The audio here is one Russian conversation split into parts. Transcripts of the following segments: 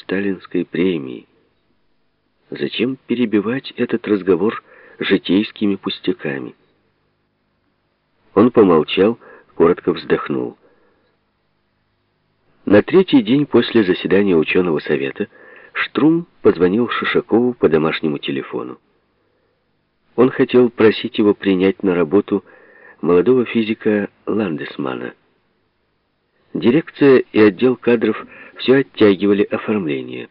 сталинской премии. Зачем перебивать этот разговор житейскими пустяками? Он помолчал, коротко вздохнул. На третий день после заседания ученого совета Штрум позвонил Шишакову по домашнему телефону. Он хотел просить его принять на работу молодого физика Ландесмана. Дирекция и отдел кадров все оттягивали оформление.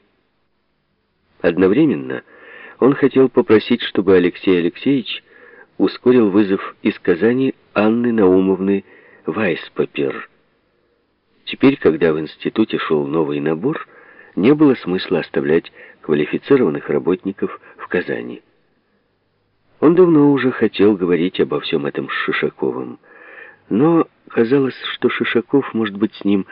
Одновременно он хотел попросить, чтобы Алексей Алексеевич ускорил вызов из Казани Анны Наумовны Вайспапер. Теперь, когда в институте шел новый набор, не было смысла оставлять квалифицированных работников в Казани. Он давно уже хотел говорить обо всем этом с Шишаковым, но казалось, что Шишаков, может быть, с ним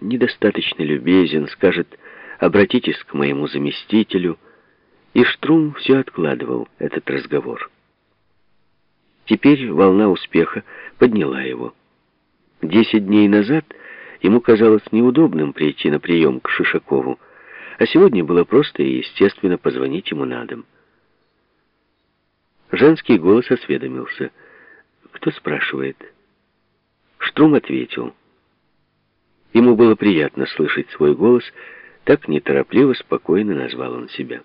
недостаточно любезен, скажет «обратитесь к моему заместителю», и Штрум все откладывал этот разговор. Теперь волна успеха подняла его. Десять дней назад ему казалось неудобным прийти на прием к Шишакову, а сегодня было просто и естественно позвонить ему на дом. Женский голос осведомился. «Кто спрашивает?» Штрум ответил. Ему было приятно слышать свой голос, так неторопливо, спокойно назвал он себя.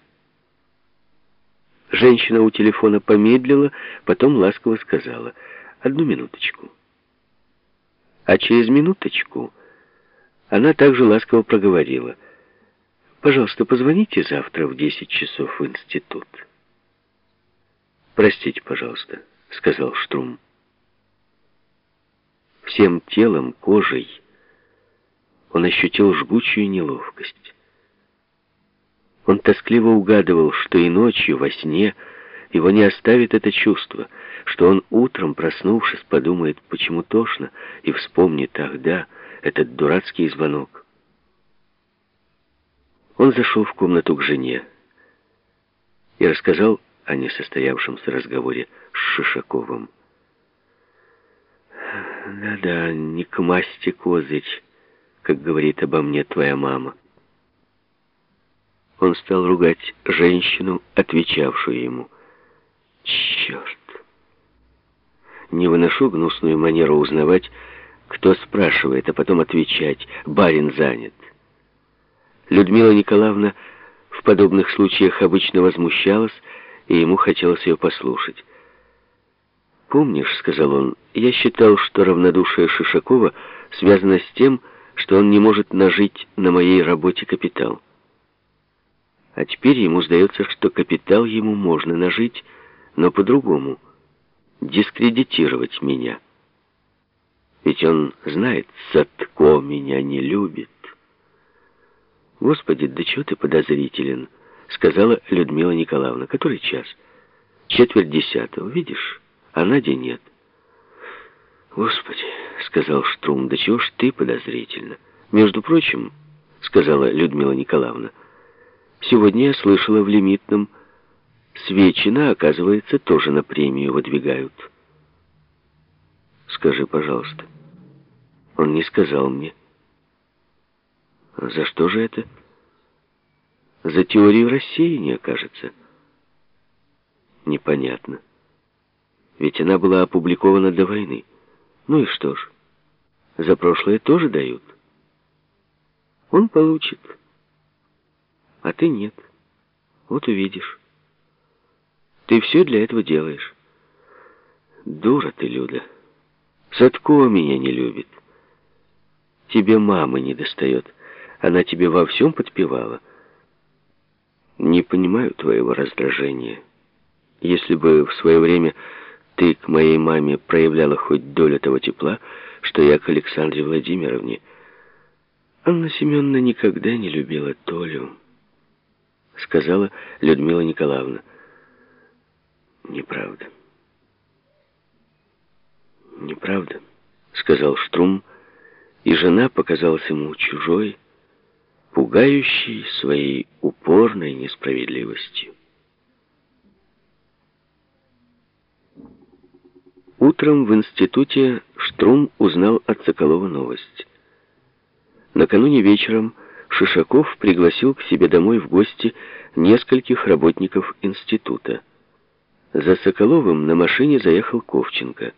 Женщина у телефона помедлила, потом ласково сказала «Одну минуточку». А через минуточку она также ласково проговорила «Пожалуйста, позвоните завтра в 10 часов в институт». «Простите, пожалуйста», — сказал Штрум. Всем телом, кожей он ощутил жгучую неловкость. Он тоскливо угадывал, что и ночью, во сне, его не оставит это чувство, что он утром, проснувшись, подумает, почему тошно, и вспомнит тогда этот дурацкий звонок. Он зашел в комнату к жене и рассказал о несостоявшемся разговоре с Шишаковым. «Да-да, не к масти козырь, как говорит обо мне твоя мама». Он стал ругать женщину, отвечавшую ему. «Черт! Не выношу гнусную манеру узнавать, кто спрашивает, а потом отвечать. Барин занят». Людмила Николаевна в подобных случаях обычно возмущалась, и ему хотелось ее послушать. «Помнишь, — сказал он, — я считал, что равнодушие Шишакова связано с тем, он не может нажить на моей работе капитал. А теперь ему сдается, что капитал ему можно нажить, но по-другому. Дискредитировать меня. Ведь он знает, Садко меня не любит. Господи, да чего ты подозрителен?» сказала Людмила Николаевна. Который час? Четверть десятого, видишь? А Нади нет. Господи, сказал Штрум, да чего ж ты подозрительно. Между прочим, сказала Людмила Николаевна, сегодня я слышала в лимитном, Свечина, оказывается, тоже на премию выдвигают. Скажи, пожалуйста. Он не сказал мне. За что же это? За теорию рассеяния, кажется. Непонятно. Ведь она была опубликована до войны. Ну и что ж, за прошлое тоже дают. Он получит, а ты нет. Вот увидишь. Ты все для этого делаешь. Дура ты, Люда. Садко меня не любит. Тебе мамы не достает. Она тебе во всем подпевала. Не понимаю твоего раздражения. Если бы в свое время ты к моей маме проявляла хоть долю того тепла, что я к Александре Владимировне. Анна Семеновна никогда не любила Толю, сказала Людмила Николаевна. Неправда. Неправда, сказал Штрум, и жена показалась ему чужой, пугающий своей упорной несправедливостью. Утром в институте Штрум узнал от Соколова новость. Накануне вечером Шишаков пригласил к себе домой в гости нескольких работников института. За Соколовым на машине заехал Ковченко.